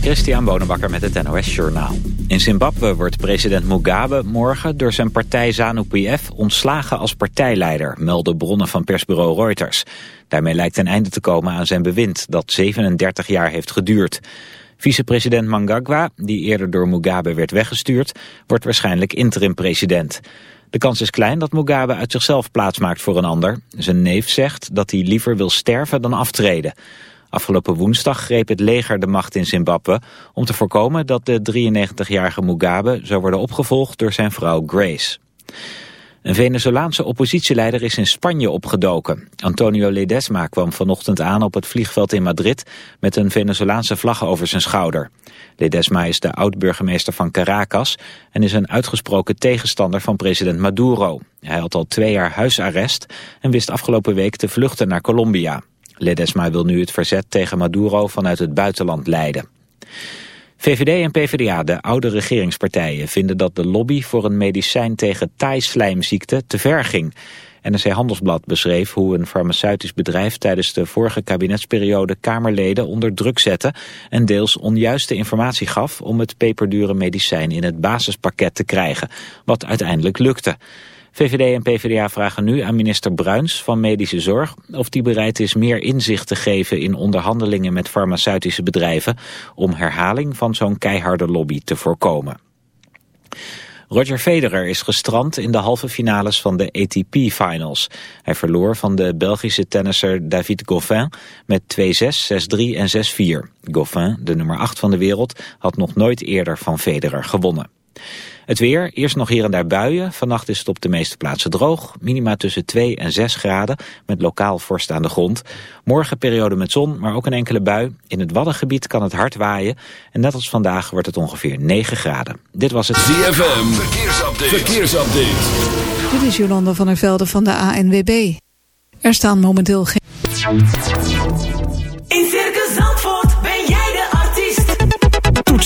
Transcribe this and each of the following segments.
Christian Bonenbakker met het NOS Journaal. In Zimbabwe wordt president Mugabe morgen door zijn partij ZANU-PF ontslagen als partijleider, melden bronnen van persbureau Reuters. Daarmee lijkt een einde te komen aan zijn bewind dat 37 jaar heeft geduurd. Vicepresident Mangagwa, die eerder door Mugabe werd weggestuurd, wordt waarschijnlijk interim-president. De kans is klein dat Mugabe uit zichzelf plaatsmaakt voor een ander. Zijn neef zegt dat hij liever wil sterven dan aftreden. Afgelopen woensdag greep het leger de macht in Zimbabwe om te voorkomen dat de 93-jarige Mugabe zou worden opgevolgd door zijn vrouw Grace. Een Venezolaanse oppositieleider is in Spanje opgedoken. Antonio Ledesma kwam vanochtend aan op het vliegveld in Madrid met een Venezolaanse vlag over zijn schouder. Ledesma is de oud-burgemeester van Caracas en is een uitgesproken tegenstander van president Maduro. Hij had al twee jaar huisarrest en wist afgelopen week te vluchten naar Colombia. Ledesma wil nu het verzet tegen Maduro vanuit het buitenland leiden. VVD en PvdA, de oude regeringspartijen, vinden dat de lobby voor een medicijn tegen taaislijmziekte te ver ging. NRC Handelsblad beschreef hoe een farmaceutisch bedrijf tijdens de vorige kabinetsperiode Kamerleden onder druk zette en deels onjuiste informatie gaf om het peperdure medicijn in het basispakket te krijgen, wat uiteindelijk lukte. VVD en PvdA vragen nu aan minister Bruins van Medische Zorg of die bereid is meer inzicht te geven in onderhandelingen met farmaceutische bedrijven om herhaling van zo'n keiharde lobby te voorkomen. Roger Federer is gestrand in de halve finales van de ATP-finals. Hij verloor van de Belgische tennisser David Goffin met 2-6, 6-3 en 6-4. Goffin, de nummer 8 van de wereld, had nog nooit eerder van Federer gewonnen. Het weer, eerst nog hier en daar buien. Vannacht is het op de meeste plaatsen droog. Minima tussen 2 en 6 graden, met lokaal vorst aan de grond. Morgen periode met zon, maar ook een enkele bui. In het Waddengebied kan het hard waaien. En net als vandaag wordt het ongeveer 9 graden. Dit was het ZFM, verkeersupdate. verkeersupdate. Dit is Jolanda van der Velde van de ANWB. Er staan momenteel geen...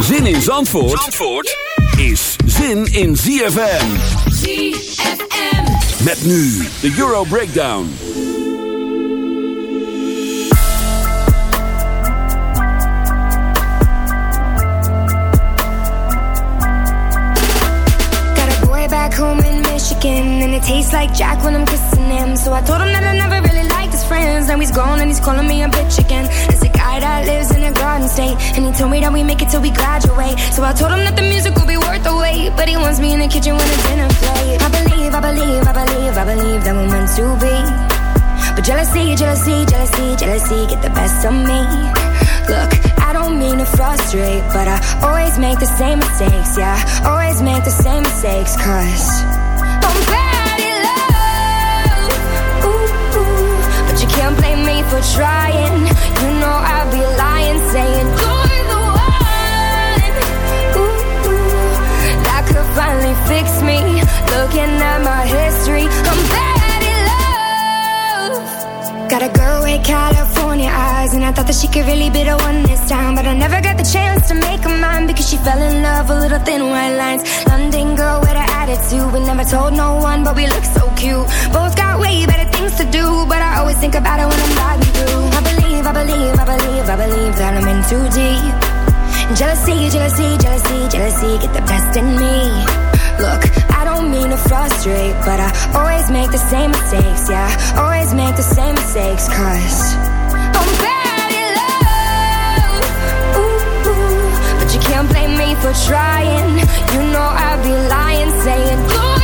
Zin in Zandvoort, Zandvoort is zin in ZFM. ZFM. Met nu de Euro Breakdown. Got a boy back home in Michigan, and it tastes like Jack when I'm kissing him. So I told him that I never really liked his friends. Now he's gone and he's calling me a bitch again. Guy that lives in a garden state, and he told me that we make it till we graduate. So I told him that the music will be worth the wait, but he wants me in the kitchen when the dinner plate. I believe, I believe, I believe, I believe that we're meant to be. But jealousy, jealousy, jealousy, jealousy get the best of me. Look, I don't mean to frustrate, but I always make the same mistakes, yeah. Always make the same mistakes, cause for trying. You know I'd be lying, saying you're the one. Ooh, that could finally fix me. Looking at my history, I'm bad love. Got a girl with California eyes, and I thought that she could really be the one this time. But I never got the chance to make because she fell in love with little thin white lines. London girl with an attitude, we never told no one, but we look so cute. Both got way better things to do, but I always think about it when I'm riding through. I believe, I believe, I believe, I believe that I'm in too deep. Jealousy, jealousy, jealousy, jealousy, get the best in me. Look, I don't mean to frustrate, but I always make the same mistakes, yeah. Always make the same mistakes, cause I'm bad at love. Ooh, but you can't blame me for trying. You know I'd be lying, saying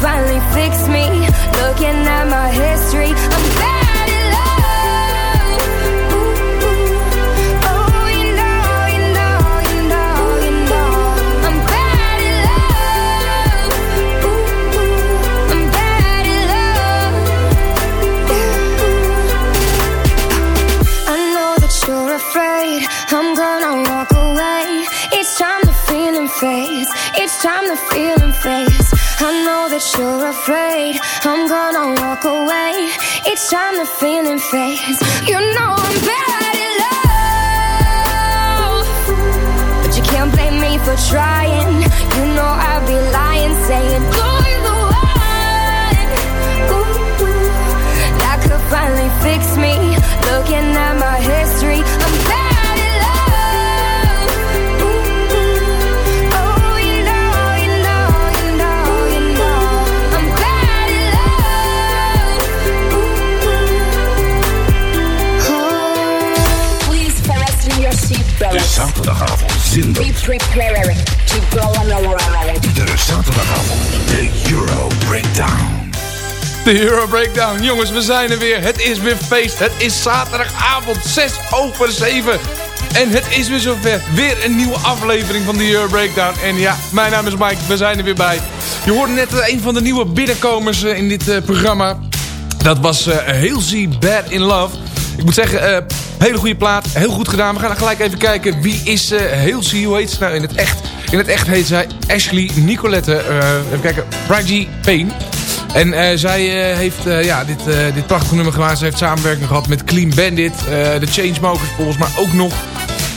finally fix me. Looking at my history, I'm bad at love. Oh, you know, you know, you know, you know, I'm bad love. I'm bad love. I know that you're afraid I'm gonna walk away. Time the feeling fades, time you're afraid I'm gonna walk away. Each time the feeling fades, you know I'm bad at love. But you can't blame me for trying. You know I'd be lying, saying you're the one. Ooh, that could finally fix me. Looking at my history, zaterdagavond zinder. Be prepared to go on a ride. De zaterdagavond. De Euro Breakdown. De Euro Breakdown. Jongens, we zijn er weer. Het is weer feest. Het is zaterdagavond 6 over 7. En het is weer zover. Weer een nieuwe aflevering van de Euro Breakdown. En ja, mijn naam is Mike. We zijn er weer bij. Je hoorde net eh, een van de nieuwe binnenkomers eh, in dit eh, programma. Dat was uh, Halsey Bad in Love. Ik moet zeggen, eh, hele goede plaat. Heel goed gedaan. We gaan gelijk even kijken. Wie is uh, Halsey? Hoe heet ze nou in het echt? In het echt heet zij Ashley Nicolette. eh, even kijken. Raji Payne. En eh, zij eh, heeft eh, ja, dit, eh, dit prachtige nummer gemaakt. Ze heeft samenwerking gehad met Clean Bandit. eh, de Chainsmokers volgens mij ook nog.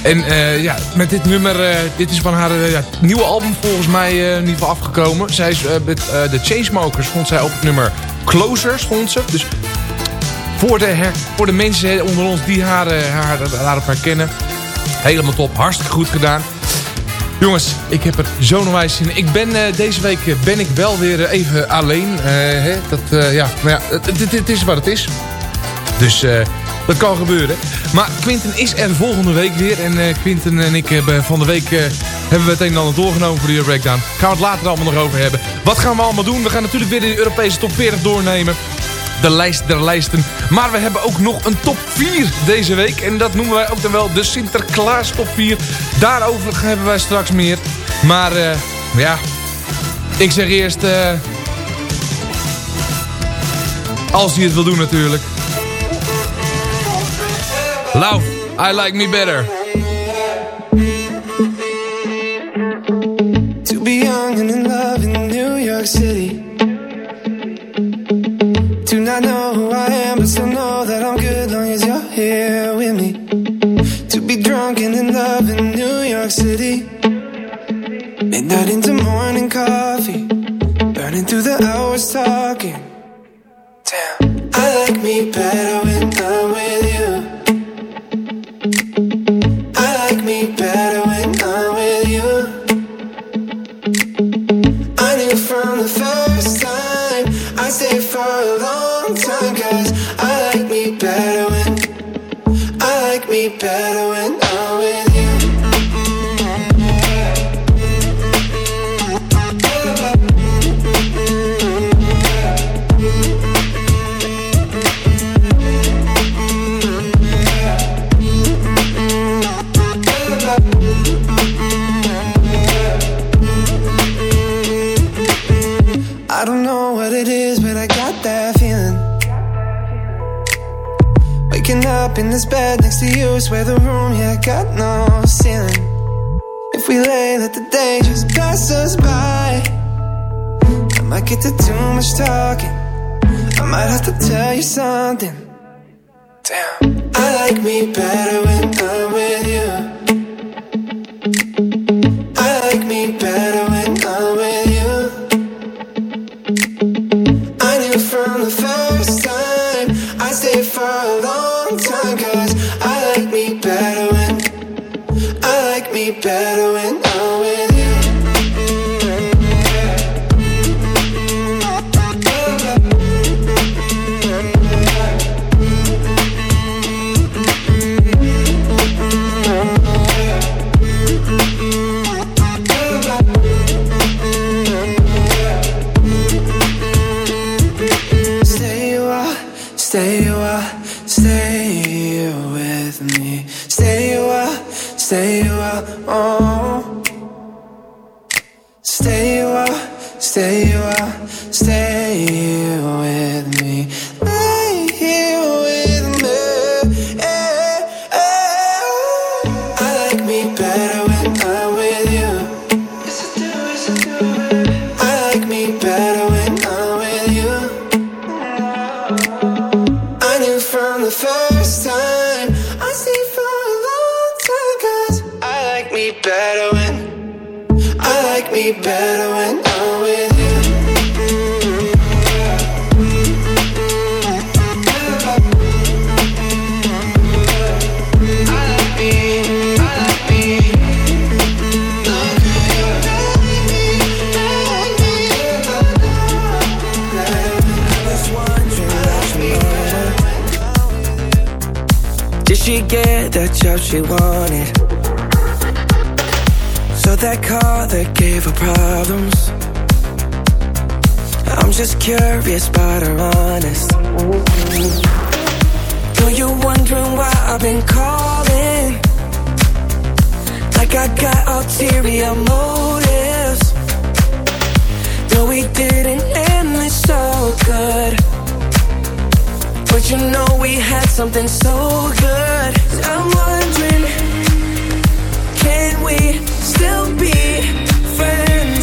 En eh, ja, met dit nummer, eh, dit is van haar eh, nieuwe album volgens mij eh, in ieder geval afgekomen. Zij is eh, met eh, de Chainsmokers stond zij op het nummer Closer stond ze. Dus voor de, her- voor de mensen onder ons die haar, eh, haar, haar op herkennen. Helemaal top, hartstikke goed gedaan. Jongens, ik heb er zo nog wijs in. Ik ben eh, deze week eh, ben ik wel weer even alleen. Hè? Dat, ja, maar ja, het, is wat het is. Dus dat kan gebeuren. Maar Quinten is er volgende week weer. En Quinten en ik hebben van de week hebben we het een en ander doorgenomen voor de Breakdown. Gaan we het later allemaal nog over hebben. Wat gaan we allemaal doen? We gaan natuurlijk weer de Europese top 40 doornemen. De lijst der lijsten. Maar we hebben ook nog een top 4 deze week. En dat noemen wij ook dan wel de Sinterklaas top 4. Daarover hebben wij straks meer. Maar eh, ja, ik zeg eerst... eh, als hij het wil doen natuurlijk. Love, I like me better. Not know who I am, but still know that I'm good long as you're here with me. To be drunk and in love in New York City. Midnight into morning coffee. Burning through the hours talking. Damn. I like me better me better when I like me better when I'm with you Did she get that job she wanted? That car that gave her problems. I'm just curious, but her honest. Know you're wondering why I've been calling. Like I got ulterior motives. No, we didn't end this so good. But you know we had something so good. I'm wondering, can we still be friends?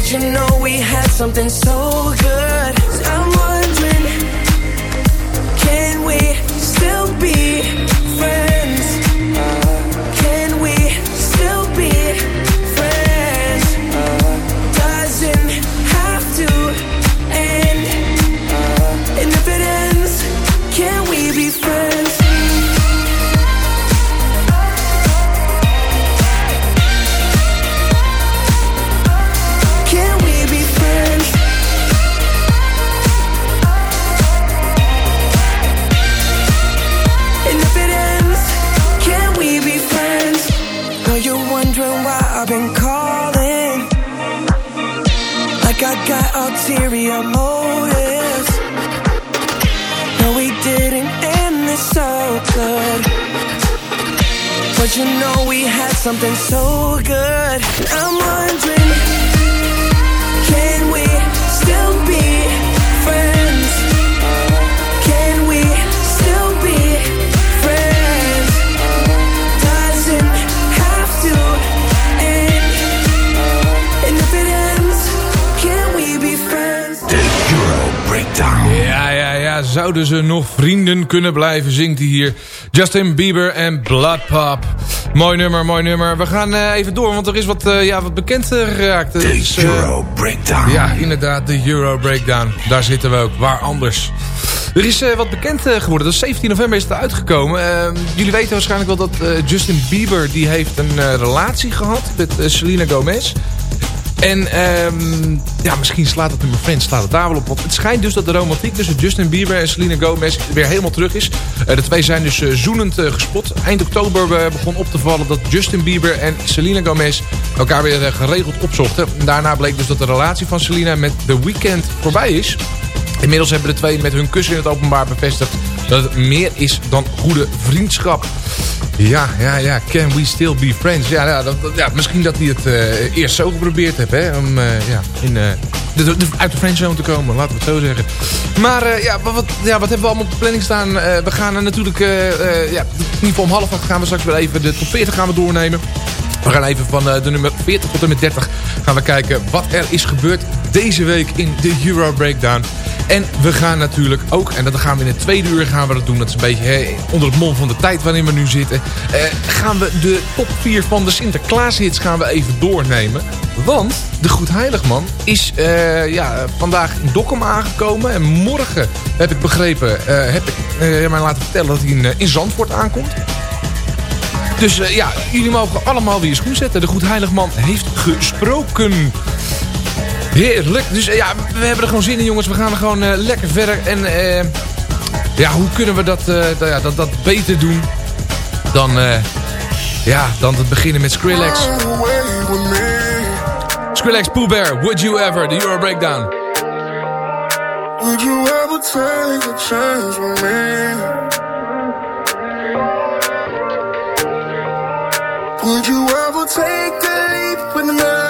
But you know we had something so good. But you know we had something so good. I'm wondering, can we still be friends? Can we still be friends? Doesn't have to end. And if it ends, can we be friends? Ja, ja, ja. Zouden ze nog vrienden kunnen blijven, zingt hij hier. Justin Bieber en Blood Pop. Mooi nummer, mooi nummer. We gaan uh, even door, want er is wat, uh, ja, wat bekend uh, geraakt. De dus, Euro Breakdown. Ja, inderdaad, de Euro Breakdown. Daar zitten we ook. Waar anders? Er is wat bekend geworden. Dat is 17 november is het uitgekomen. Ehm, jullie weten waarschijnlijk wel dat Justin Bieber... die heeft een relatie gehad met Selena Gomez. En um, ja, misschien slaat het mijn friend slaat het daar wel op. Want het schijnt dus dat de romantiek tussen Justin Bieber en Selena Gomez weer helemaal terug is. Uh, de twee zijn dus uh, zoenend uh, gespot. Eind oktober begon op te vallen dat Justin Bieber en Selena Gomez elkaar weer geregeld opzochten. Daarna bleek dus dat de relatie van Selena met The Weeknd voorbij is. Inmiddels hebben de twee met hun kussen in het openbaar bevestigd dat het meer is dan goede vriendschap. Ja, ja, ja. Can we still be friends? Ja, ja, dat, ja misschien dat hij het uh, eerst zo geprobeerd heeft. Hè, om uh, ja, in, uh, de, uit de friendzone te komen. Laten we het zo zeggen. Maar ja, wat, ja, wat hebben we allemaal op de planning staan? we gaan natuurlijk... ja, in ieder geval om half acht gaan we straks weer even de top 40 gaan we doornemen. We gaan even van de nummer 40 tot en met 30 gaan we kijken wat er is gebeurd deze week in de Euro Breakdown. En we gaan natuurlijk ook, en dat gaan we in het tweede uur gaan we dat doen. Dat is een beetje hè, onder het mom van de tijd waarin we nu zitten. Eh, gaan we de top 4 van de Sinterklaashits gaan we even doornemen. Want de Goed Heiligman is uh, ja, vandaag in Dokkum aangekomen. En morgen, heb ik begrepen, uh, heb ik uh, mij laten vertellen dat hij in, in Zandvoort aankomt. Dus ja, jullie mogen allemaal weer schoen zetten. De Goed Heiligman heeft gesproken. Heerlijk. Dus ja, we hebben er gewoon zin in jongens. We gaan er gewoon uh, lekker verder. En uh, ja, hoe kunnen we dat, uh, dat, dat beter doen dan, ja, dan het beginnen met Skrillex. Skrillex, Pooh Bear, Would You Ever, the Euro Breakdown. Would you ever take a chance with me? Would you ever take the leap with me? Would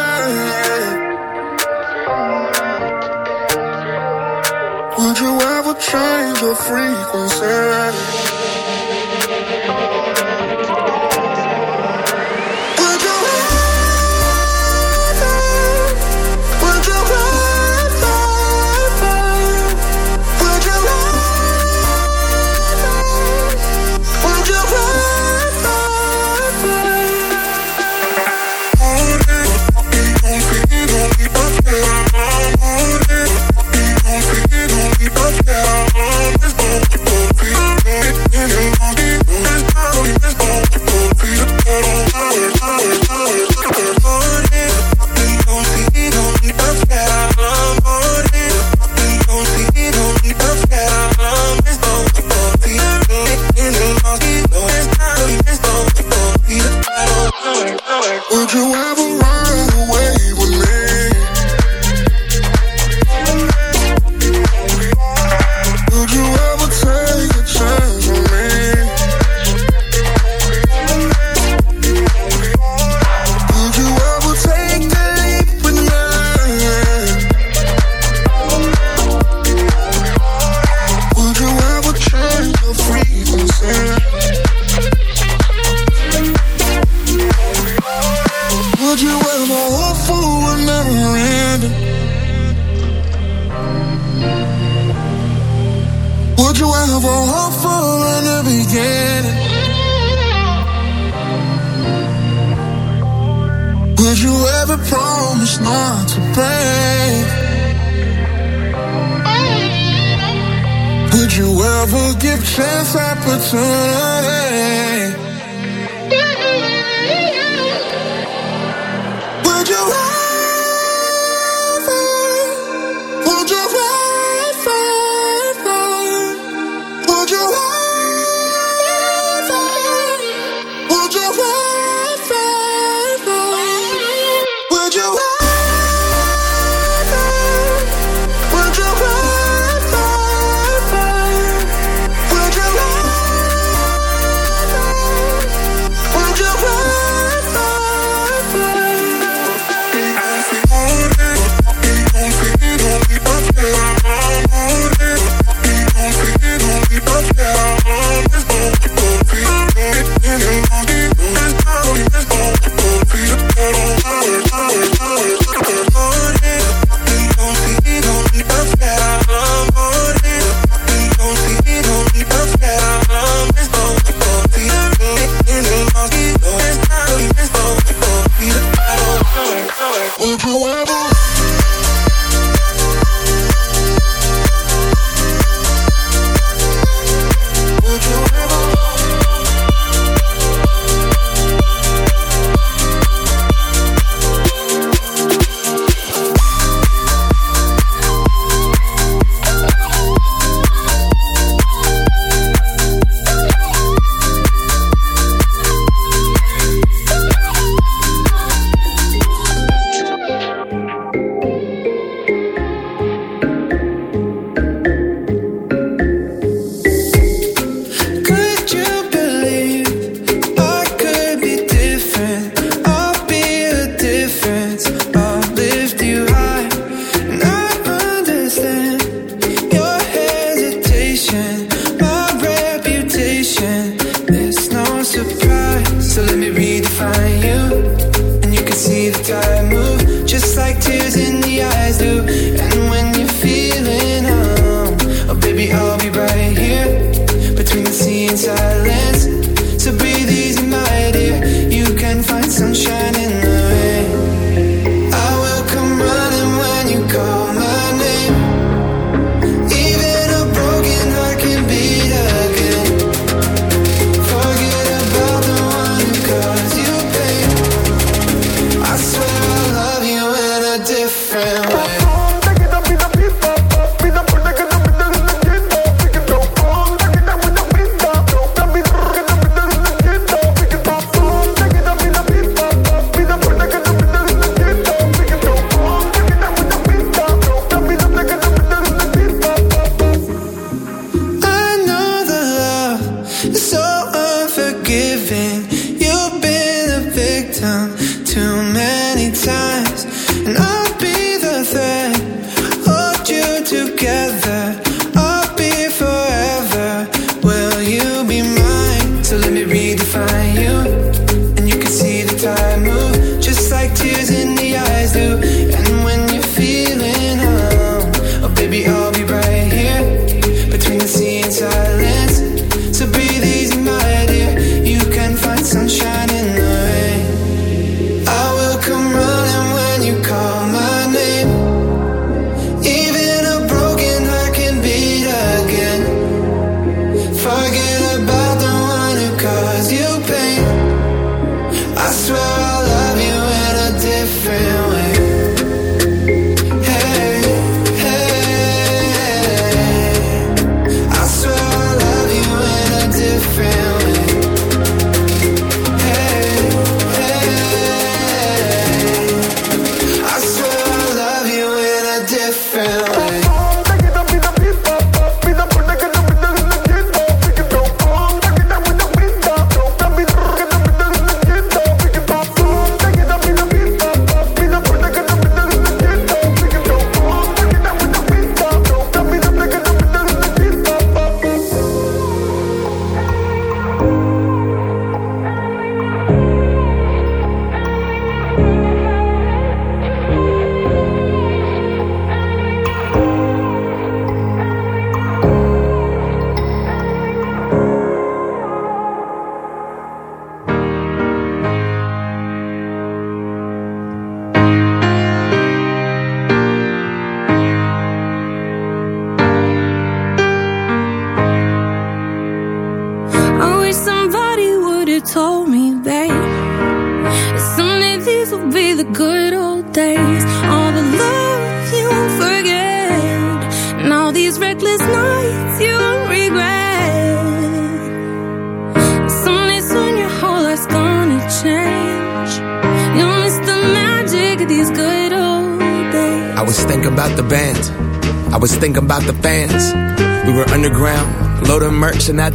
frequency. opportunity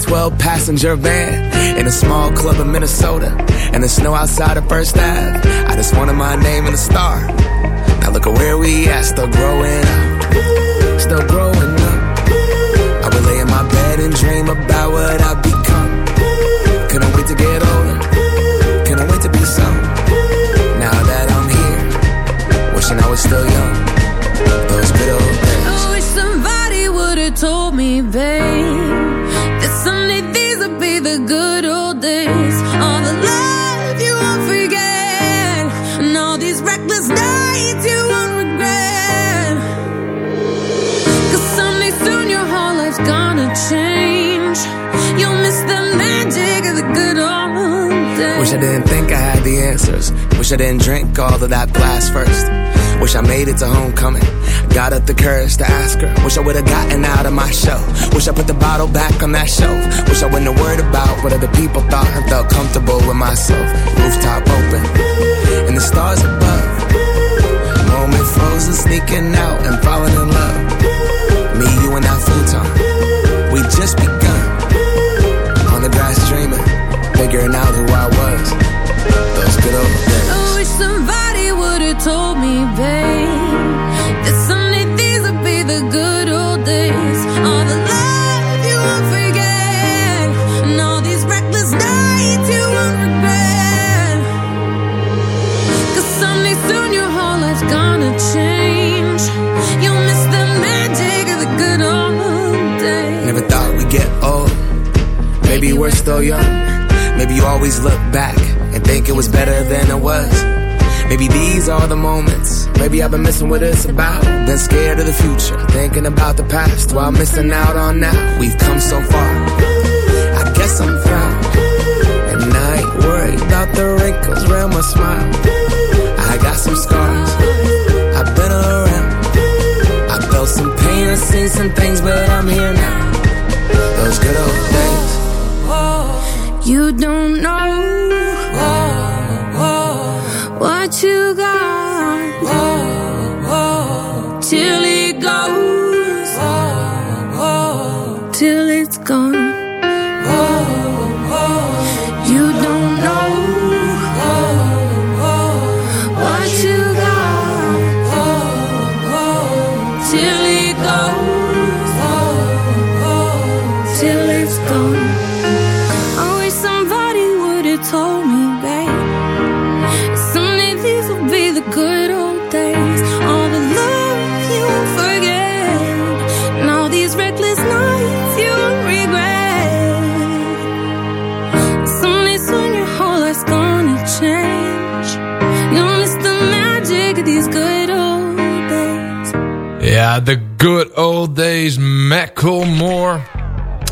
12 passenger van in a small club in Minnesota. And the snow outside of First Ave. I just wanted my name in the star. Now look at where we at, still growing up. Still growing up. I would lay in my bed and dream about what I'd be didn't think I had the answers. Wish I didn't drink all of that glass first. Wish I made it to homecoming. Got up the courage to ask her. Wish I would've gotten out of my show. Wish I put the bottle back on that shelf. Wish I wouldn't have worried about what other people thought and felt comfortable with myself. Rooftop open and the stars above. Moment frozen, sneaking out and falling in love. Me, you, and our futon. We just begun on the grass dream figuring out who I was. Those good old days. I wish somebody would've told me, babe, that someday these would be the good old days. All the love you won't forget, and all these reckless nights you won't regret. Cause someday soon your whole life's gonna change. You'll miss the magic of the good old days. Never thought we'd get old. Maybe we're still young Maybe you always look back and think it was better than it was. Maybe these are the moments. Maybe I've been missing what it's about. Been scared of the future, thinking about the past while missing out on now. We've come so far. Days, Macklemore.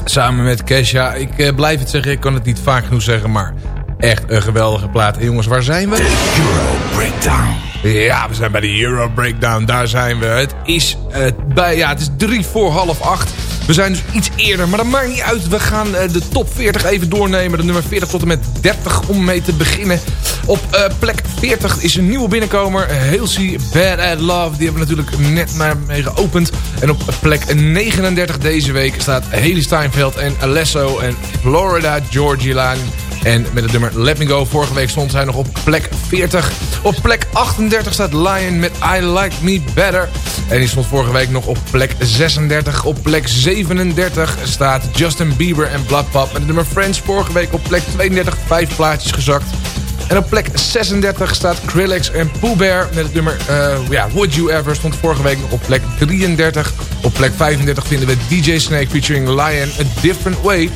Samen met Kesha. Ik eh, blijf het zeggen, ik kan het niet vaak genoeg zeggen, maar echt een geweldige plaat. En jongens, waar zijn we? Euro Breakdown. Ja, we zijn bij de Euro Breakdown. Daar zijn we. Het is, eh, bij, ja, het is drie voor half acht. We zijn dus iets eerder, maar dat maakt niet uit. We gaan eh, de top 40 even doornemen. De nummer 40 tot en met 30 om mee te beginnen. Op eh, plek 40 is een nieuwe binnenkomer. Halsey, Bad at Love. Die hebben natuurlijk net maar mee geopend. En op plek 39 deze week staat Haley Steinfeld en Alesso en Florida Georgia Line. En met het nummer Let Me Go. Vorige week stond zij nog op plek 40. Op plek 38 staat Lion met I Like Me Better. En die stond vorige week nog op plek 36. Op plek 37 staat Justin Bieber en Bloodpop. Met het nummer Friends. Vorige week op plek 32. Vijf plaatjes gezakt. En op plek 36 staat Skrillex en Pooh Bear met het nummer ja, Would You Ever. Stond vorige week nog op plek 33. Op plek 35 vinden we DJ Snake featuring Lion A Different Way.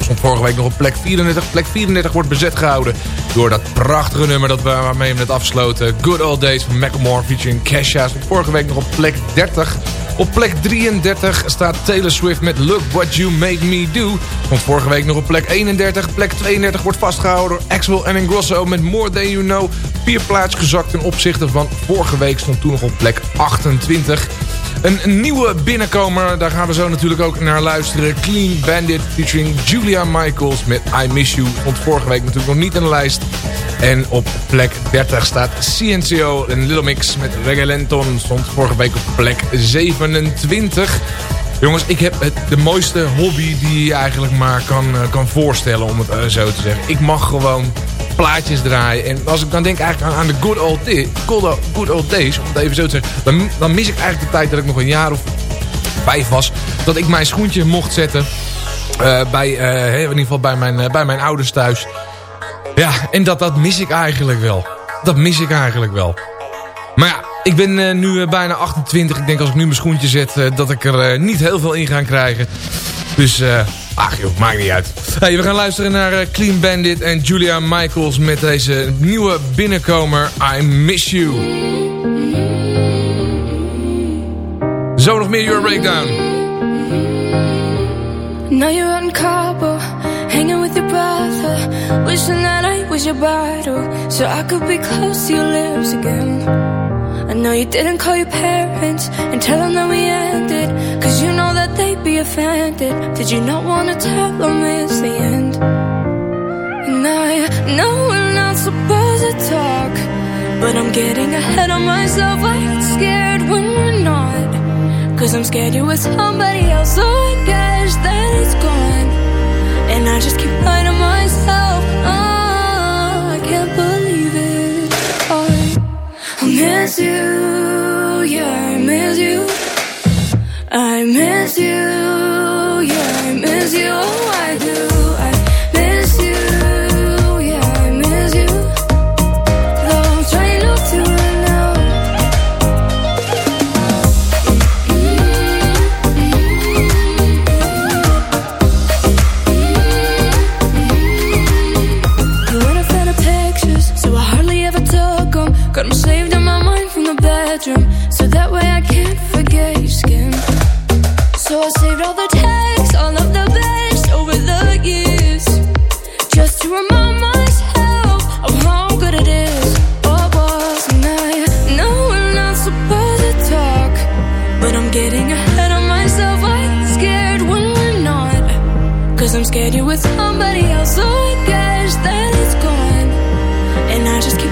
Stond vorige week nog op plek 34. Plek 34 wordt bezet gehouden door dat prachtige nummer dat we, waarmee we het afsloten. Good Old Days van Macklemore featuring Kesha. Stond vorige week nog op plek 30. Op plek 33 staat Taylor Swift met Look What You Made Me Do. Stond vorige week nog op plek 31. Plek 32 wordt vastgehouden door Axel en Ingrosso met More Than You Know. Vier plaats gezakt ten opzichte van vorige week stond toen nog op plek 28. Een, nieuwe binnenkomer, daar gaan we zo natuurlijk ook naar luisteren. Clean Bandit featuring Julia Michaels met I Miss You. Stond vorige week natuurlijk nog niet in de lijst. En op plek 30 staat CNCO en Little Mix met Reggae Lenton. Stond vorige week op plek 27. Jongens, ik heb het, de mooiste hobby die je eigenlijk maar kan, eh, kan voorstellen, om het eh, zo te zeggen. Ik mag gewoon plaatjes draaien. En als ik dan denk eigenlijk aan, de good old, day, good, old, days, om het even zo te zeggen. Dan, dan mis ik eigenlijk de tijd dat ik nog een jaar of vijf was. Dat ik mijn schoentje mocht zetten. eh, bij, eh, in ieder geval bij mijn, eh, bij mijn ouders thuis. Ja, en dat, dat mis ik eigenlijk wel. Dat mis ik eigenlijk wel. Maar ja, ik ben nu bijna 28. Ik denk als ik nu mijn schoentje zet, dat ik er niet heel veel in ga krijgen. Dus, ach joh, maakt niet uit. Hey, we gaan luisteren naar eh, Clean Bandit en Julia Michaels met deze nieuwe binnenkomer I Miss You. Zo nog meer Euro Breakdown. Now you're out in Cabo, hanging with your brother. Wishing that I was your bottle, so I could be close to your lips again. I know you didn't call your parents and tell them that we ended, cause you know that they'd be offended. Did you not wanna tell them it's the end? And I know we're not supposed to talk, but I'm getting ahead of myself. I get scared when we're not. Cause I'm scared you're with somebody else, so I guess that it's gone. And I just keep lying miss you, yeah, I miss you. I miss you, yeah, I miss you. Oh, I do. get you with somebody else. so I guess that it's gone, and I just. Can't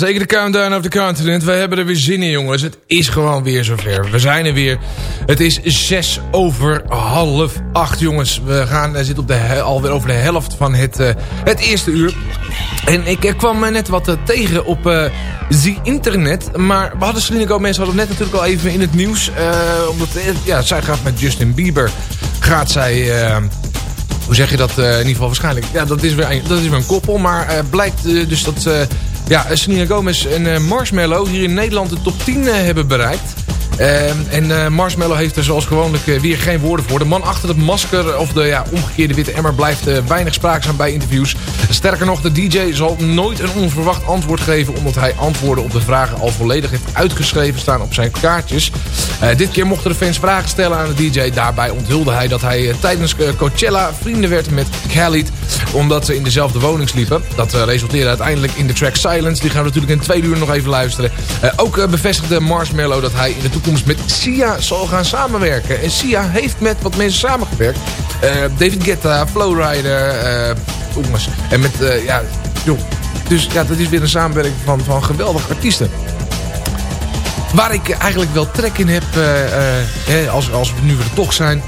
zeker de countdown of the continent. We hebben er weer zin in, jongens. Het is gewoon weer zover. We zijn er weer. Het is zes over half acht, jongens. We gaan zitten op de, alweer over de helft van het, uh, het eerste uur. En ik uh, kwam net wat uh, tegen op the internet. Maar we hadden Selena Gomez hadden net natuurlijk al even in het nieuws. omdat ja, zij gaat met Justin Bieber. Gaat zij hoe zeg je dat in ieder geval waarschijnlijk? Ja, dat is weer een, dat is weer een koppel. Maar uh, blijkt uh, dus dat uh, ja, Selena Gomez en Marshmallow hier in Nederland de top 10 hebben bereikt. Uh, en uh, Marshmallow heeft er zoals gewoonlijk uh, weer geen woorden voor. De man achter het masker of de ja, omgekeerde witte emmer blijft weinig spraakzaam bij interviews. Sterker nog, de DJ zal nooit een onverwacht antwoord geven... omdat hij antwoorden op de vragen al volledig heeft uitgeschreven staan op zijn kaartjes. dit keer mochten de fans vragen stellen aan de DJ. Daarbij onthulde hij dat hij tijdens Coachella vrienden werd met Khalid... omdat ze in dezelfde woning sliepen. Dat resulteerde uiteindelijk in de track Silence. Die gaan we natuurlijk in twee uur nog even luisteren. ook bevestigde Marshmallow dat hij in de toekomst met Sia zal gaan samenwerken. En Sia heeft met wat mensen samengewerkt. Uh, David Guetta, Flowrider, uh, en met, uh, ja, joh. Dus ja, dat is weer een samenwerking van, van geweldige artiesten. Waar ik eigenlijk wel trek in heb, als, als we nu weer toch zijn.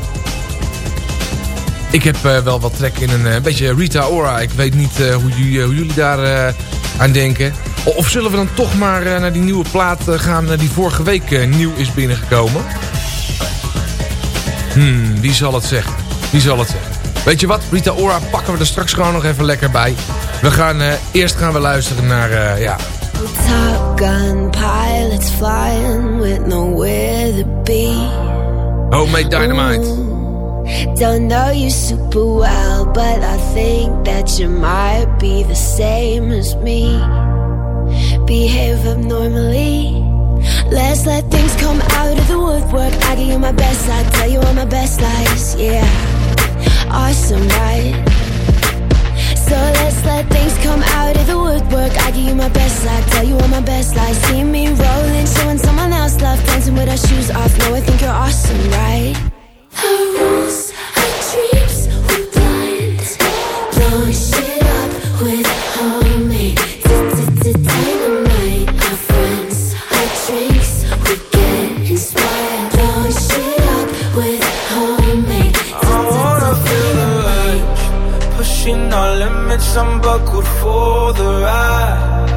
Ik heb wel wat trek in een, beetje Rita Ora. Ik weet niet hoe, hoe jullie daar aan denken. Of zullen we dan toch maar uh, naar die nieuwe plaat uh, gaan uh, die vorige week nieuw is binnengekomen? Hmm, wie zal het zeggen? Wie zal het zeggen? Weet je wat? Rita Ora pakken we er straks gewoon nog even lekker bij. We gaan, eerst gaan we luisteren naar, ja... Top gun pilots flying with nowhere to be. Homemade Dynamite. Ooh, don't know you super well, but I think that you might be the same as me. Behave abnormally. Let's let things come out of the woodwork. I give you my best, I tell you all my best lies. Yeah, awesome, right? So let's let things come out of the woodwork. I give you my best, I tell you all my best lies. See me rolling, showing someone else love, dancing with our shoes off. No, I think you're awesome, right? Our rules, our dreams, we're blind. Blowing shit up with I'm buckled for the ride.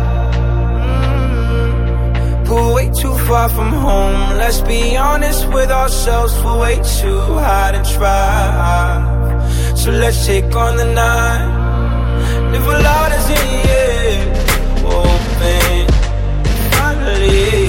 Mm, But way too far from home. Let's be honest with ourselves. We're way too high to try. So let's take on the night. Live a lot as in the air. Open. Finally.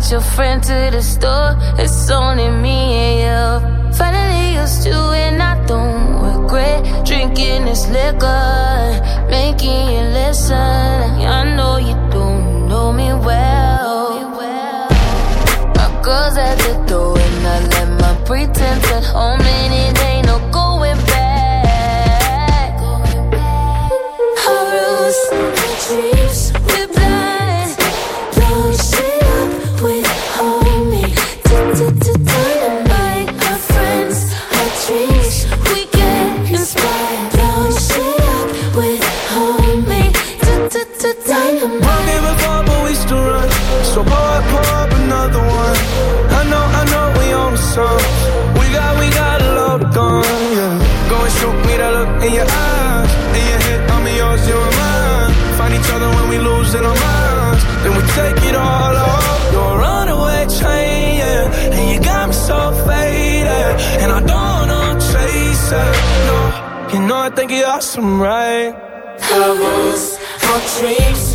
Sent your friend to the store. It's only me and you. Finally used to and I don't regret drinking this liquor, making you listen. I know you don't know me well. My girl's at the door and I let my pretense at home and it give y'all some right? Covers for dreams.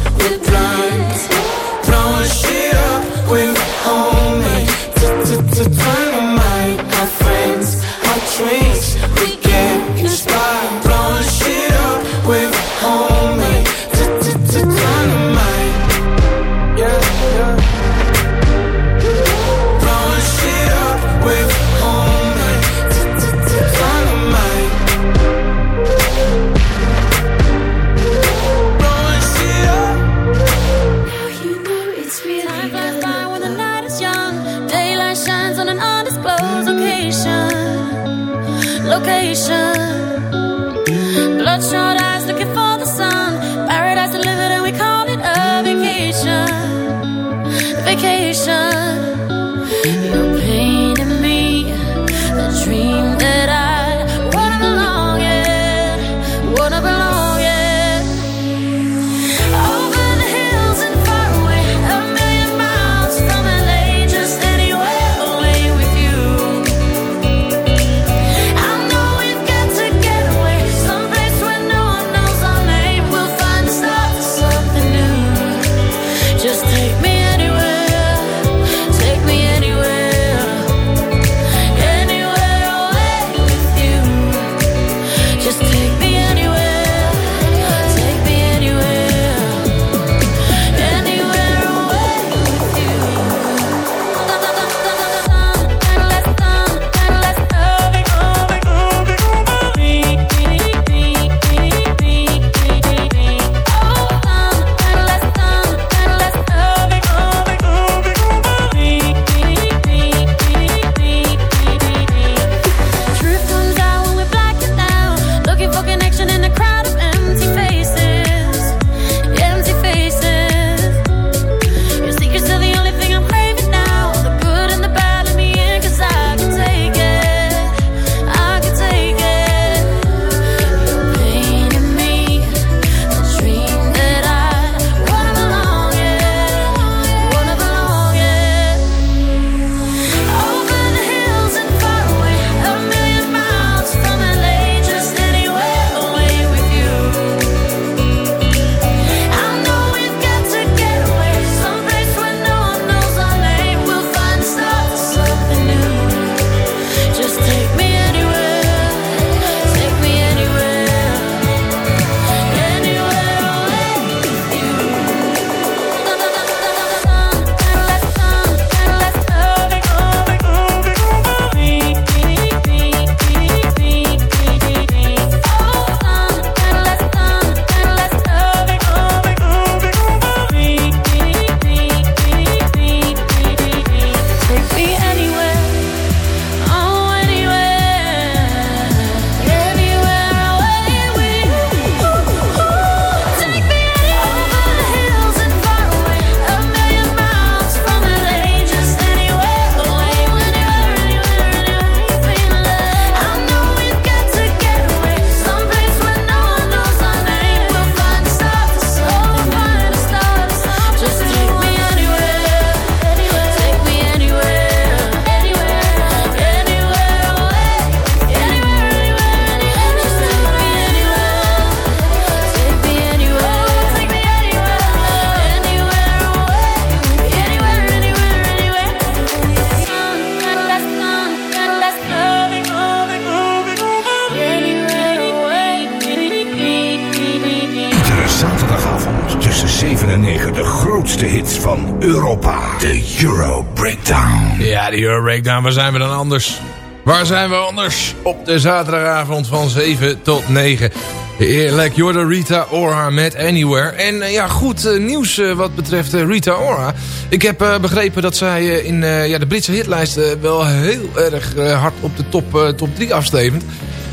Europa. De Euro Breakdown. Ja, de Euro Breakdown, waar zijn we dan anders? Waar zijn we anders? Op de zaterdagavond van 7 tot 9. Heerlijk, Jordan Rita Ora met Anywhere. En eh, ja, goed eh, nieuws eh, wat betreft Rita Ora. Ik heb begrepen dat zij in ja, de Britse hitlijst wel heel erg hard op de top, top 3 afstevend.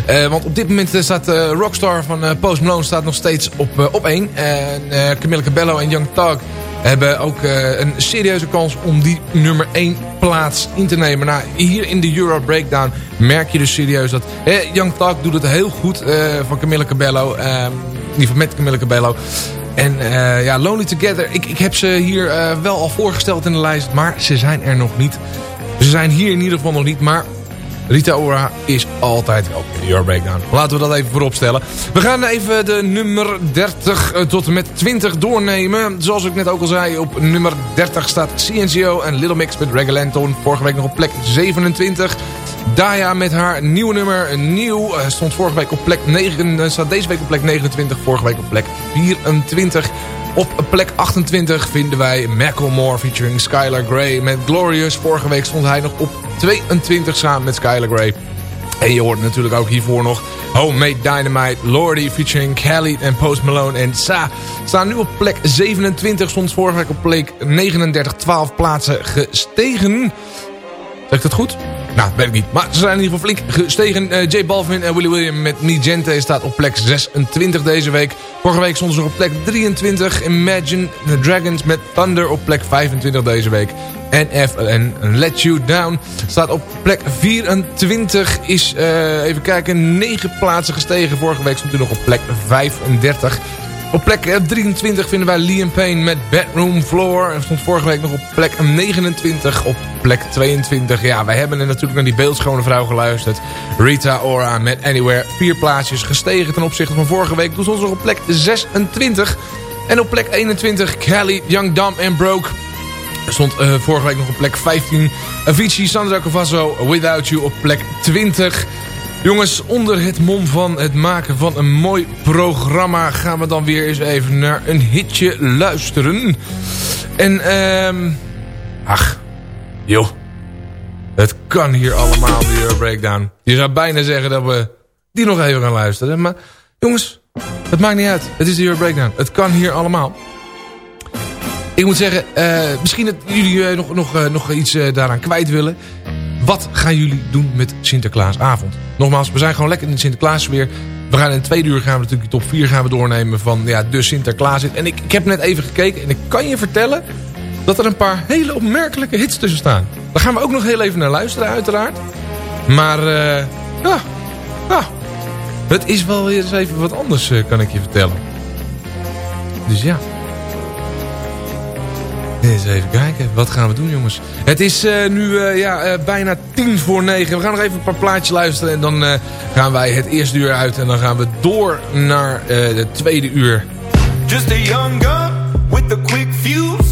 Eh, want op dit moment eh, staat eh, Rockstar van eh, Post Malone staat nog steeds op, op 1. En Camilla Cabello en Young Thug hebben ook een serieuze kans om die nummer 1 plaats in te nemen. Nou, hier in de Euro Breakdown merk je dus serieus dat... Eh, Young Thug doet het heel goed van Camilla Cabello. eh, in ieder geval met Camilla Cabello. En ja, Lonely Together, ik, ik heb ze hier wel al voorgesteld in de lijst. Maar ze zijn er nog niet. Ze zijn hier in ieder geval nog niet, maar... Rita Ora is altijd welkom in Euro Breakdown. Laten we dat even voorop stellen. We gaan even de nummer 30 eh, tot en met 20 doornemen. Zoals ik net ook al zei, op nummer 30 staat CNCO en Little Mix met Reggae Lanton. Vorige week nog op plek 27. Daya met haar nieuwe nummer, nieuw, eh, stond vorige week op plek 9, eh, staat deze week op plek 29, vorige week op plek 24. Op plek 28 vinden wij Macklemore featuring Skylar Grey met Glorious. Vorige week stond hij nog op 22 samen met Skylar Grey. En je hoort natuurlijk ook hiervoor nog Homemade Dynamite, Lordy featuring Kelly en Post Malone en Sa. Staan nu op plek 27, stond vorige week op plek 39, 12 plaatsen gestegen. Zeg dat goed? Nou, weet ik niet. Maar ze zijn in ieder geval flink gestegen. Eh, J Balvin en Willy William met Me Gente staat op plek 26 deze week. Vorige week stonden ze op plek 23. Imagine the Dragons met Thunder op plek 25 deze week. En Let You Down staat op plek 24. Is, eh, even kijken, 9 plaatsen gestegen. Vorige week stond hij nog op plek 35. Op plek eh, 23 vinden wij Liam Payne met Bedroom Floor. En stond vorige week nog op plek 29. Op plek 22, ja, wij hebben natuurlijk naar die beeldschone vrouw geluisterd. Rita Ora met Anywhere. Vier plaatsjes gestegen ten opzichte van vorige week. Toen stond ze op plek 26. En op plek 21 Kelly, Young, Dumb and Broke. Stond eh, vorige week nog op plek 15. Avicii, Sandra Cavasso, Without You op plek 20. Jongens, onder het mom van het maken van een mooi programma... gaan we dan weer eens even naar een hitje luisteren. En, ehm... ach, joh. Het kan hier allemaal, de Euro Breakdown. Je zou bijna zeggen dat we die nog even gaan luisteren. Maar jongens, het maakt niet uit. Het is de Euro Breakdown. Het kan hier allemaal. Ik moet zeggen, eh, misschien dat jullie eh, nog, nog, eh, nog iets daaraan kwijt willen. Wat gaan jullie doen met Sinterklaasavond? Nogmaals, we zijn gewoon lekker in de Sinterklaasfeer. We gaan in tweede uur gaan natuurlijk de top 4 gaan we doornemen van ja, de Sinterklaas. En ik, ik heb net even gekeken en ik kan je vertellen dat er een paar hele opmerkelijke hits tussen staan. Daar gaan we ook nog heel even naar luisteren uiteraard. Maar eh, ja, het is wel weer eens even wat anders eh, kan ik je vertellen. Dus ja. Eens even kijken, wat gaan we doen jongens? Het is eh, nu ja, bijna tien voor negen. We gaan nog even een paar plaatjes luisteren en dan gaan wij het eerste uur uit. En dan gaan we door naar het tweede uur. Just a young gun with a quick fuse.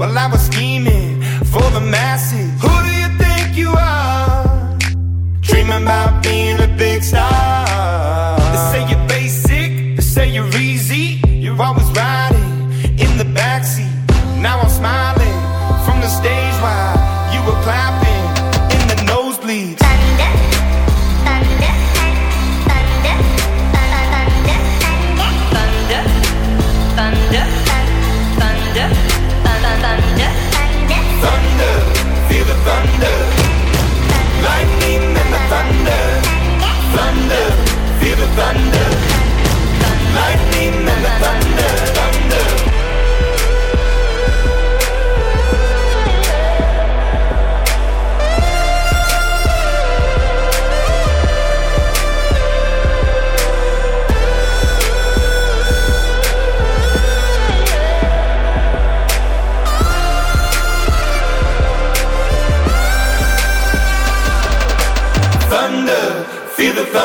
while I was scheming for the masses. Who do you think you are? Dreaming about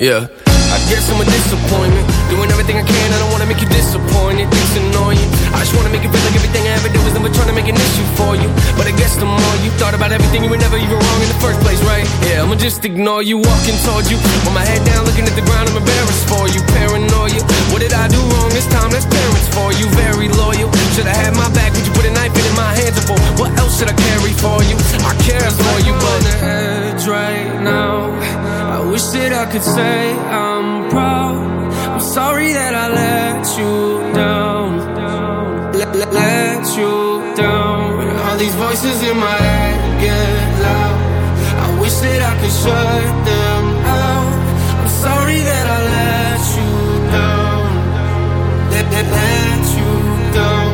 Yeah. I guess I'm a disappointment. Doing everything I can, I don't wanna make you disappointed. Things annoying. I just wanna make you feel like everything I ever did was never trying to make an issue for you. But I guess the more you thought about everything, you were never even wrong in the first place, right? Yeah, I'ma just ignore you, walking towards you. With my head down, looking at the ground, I'm embarrassed for you. Paranoia. What did I do wrong this time? That's parents for you. Very loyal. Should I have my back, would you put a knife in my hands for? What else should I carry for you? I care for you, but on the edge right now. Wish that I could say I'm proud. I'm sorry that I let you down. Let, let, let you down. All these voices in my head get loud. I wish that I could shut them out. I'm sorry that I let you down. Let, let, let you down.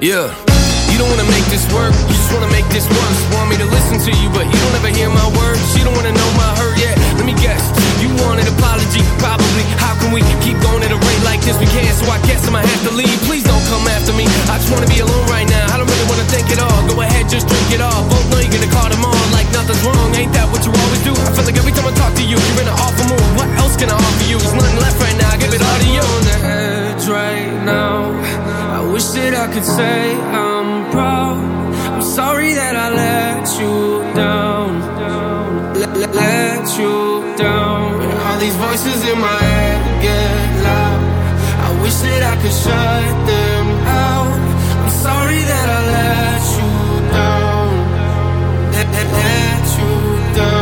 Yeah. You don't wanna make this work, you just wanna make this once. Want me to listen to you, but you don't ever hear my words. You don't wanna know my hurt yet. Guess, you want an apology, probably. How can we keep going at a rate like this? We can't, so I guess I'ma have to leave. Please don't come after me. I just wanna be alone right now. I don't really wanna think at all. Go ahead, just drink it all. Both know you're gonna call them all like nothing's wrong. Ain't that what you always do? I feel like every time I talk to you, you're in an awful mood. What else can I offer you? There's nothing left right now. I give it all to you. on the edge right now. I wish that I could say I'm proud. I'm sorry that I let you down. Let, let, let you down. All these voices in my head get loud. I wish that I could shut them out. I'm sorry that I let you down. Let, let, let you down.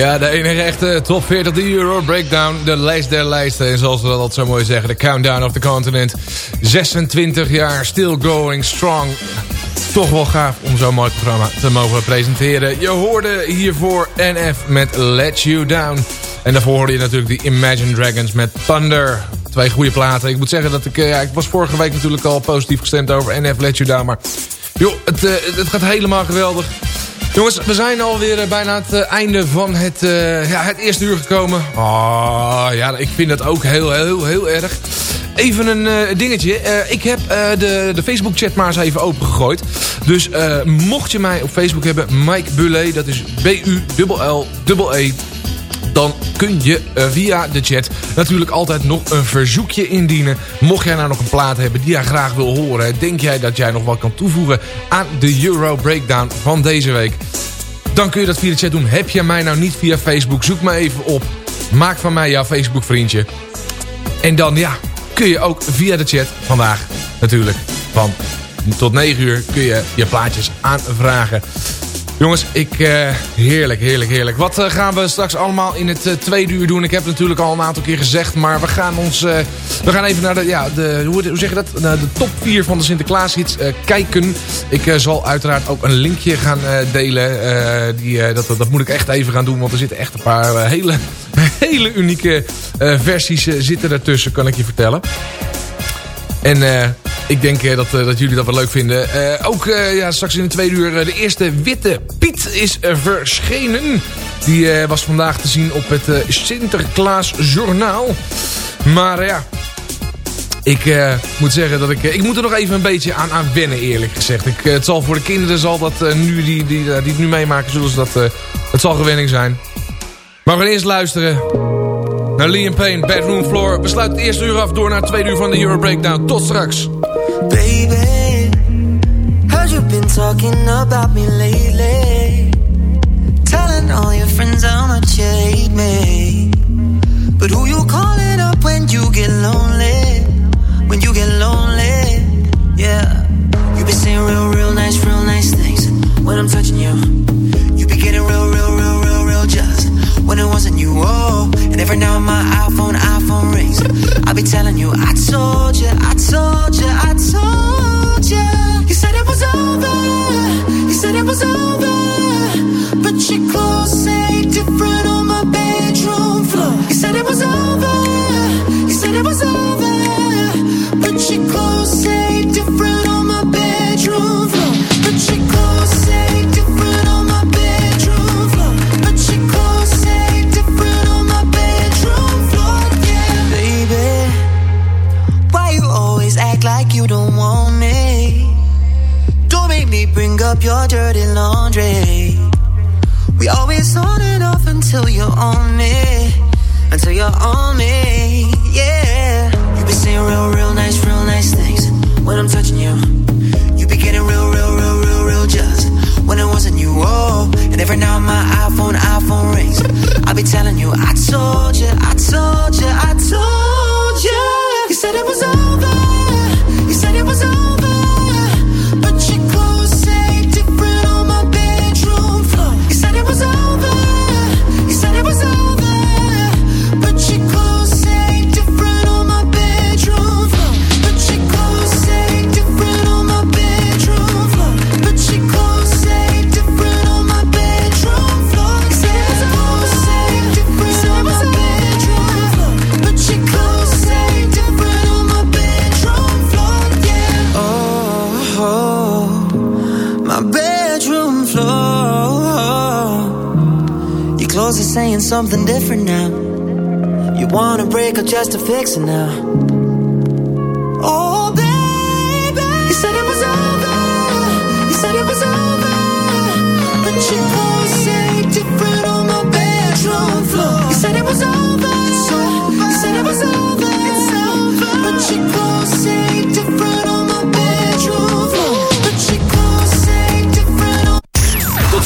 Ja, de enige echte top 40 de Euro Breakdown. De lijst der lijsten. En zoals we dat altijd zo mooi zeggen. De Countdown of the Continent. 26 jaar, still going strong. Toch wel gaaf om zo'n mooi programma te mogen presenteren. Je hoorde hiervoor NF met Let You Down. En daarvoor hoorde je natuurlijk de Imagine Dragons met Thunder. Twee goede platen. Ik moet zeggen dat ik... eh, ja, ik was vorige week natuurlijk al positief gestemd over NF Let You Down. Maar joh, het, eh, het gaat helemaal geweldig. Jongens, we zijn alweer eh, bijna het eh, einde van het, eh, ja, het eerste uur gekomen. Oh, ja, ik vind dat ook heel, heel, heel erg. Even een dingetje. Ik heb de, de Facebook chat maar eens even opengegooid. Dus mocht je mij op Facebook hebben, Mike Bulle, dat is B-U-L-L-E dan kun je eh, via de chat natuurlijk altijd nog een verzoekje indienen. Mocht jij nou nog een plaat hebben die jij graag wil horen... denk jij dat jij nog wat kan toevoegen aan de Euro Breakdown van deze week... dan kun je dat via de chat doen. Heb je mij nou niet via Facebook, zoek me even op. Maak van mij jouw Facebook vriendje. En dan ja, kun je ook via de chat vandaag natuurlijk... van tot 9 uur kun je je plaatjes aanvragen... Jongens, ik, eh, heerlijk, heerlijk, heerlijk. Wat eh, gaan we straks allemaal in het eh, tweede uur doen? Ik heb het natuurlijk al een aantal keer gezegd, maar we gaan ons, we gaan even naar de, ja, de hoe, hoe zeg je dat? De top 4 van de Sinterklaashits eh, kijken. Ik zal uiteraard ook een linkje gaan delen. Die, dat, dat moet ik echt even gaan doen, want er zitten echt een paar hele, hele unieke versies zitten ertussen, kan ik je vertellen. En ik denk eh, dat, eh, dat jullie dat wel leuk vinden. Eh, ook ja, straks in de tweede uur de eerste Witte Piet is verschenen. Die was vandaag te zien op het Sinterklaas Journaal. Maar ja, ik moet zeggen dat ik... ik moet er nog even een beetje aan, aan wennen eerlijk gezegd. Ik, het zal voor de kinderen zal dat nu, die, die, die het nu meemaken, zullen ze dat... het zal gewenning zijn. Maar we gaan eerst luisteren naar Liam Payne, Bedroom Floor. We sluiten het eerste uur af door naar het tweede uur van de Euro Breakdown. Tot straks. Baby, heard you've been talking about me lately. Telling all your friends how much you hate me. But who you calling up when you get lonely? When you get lonely, yeah. You be saying real, real nice, real nice things when I'm touching you. You be getting when it wasn't you. Oh, and every now and my iPhone, iPhone rings. I'll be telling you, I told you, I told you, I told you. You said it was over. You said it was over. But your clothes say different on my bedroom floor. You said it was over. You said it was over. Up your dirty laundry. We always on and off until you're on me. Until you're on me, yeah. You be saying real, real nice, real nice things when I'm touching you. You be getting real, real, real, real, real just when it wasn't you. Oh, and every now my iPhone, iPhone rings. I be telling you, I told you, I told you, I told you. You said it was over. Something different now. You wanna break up just to fix it now. Oh, baby. You said it was over. You said it was over. But your clothes say different on my bedroom floor. You said it was over. It's over. You said it was over. It's over. But your clothes say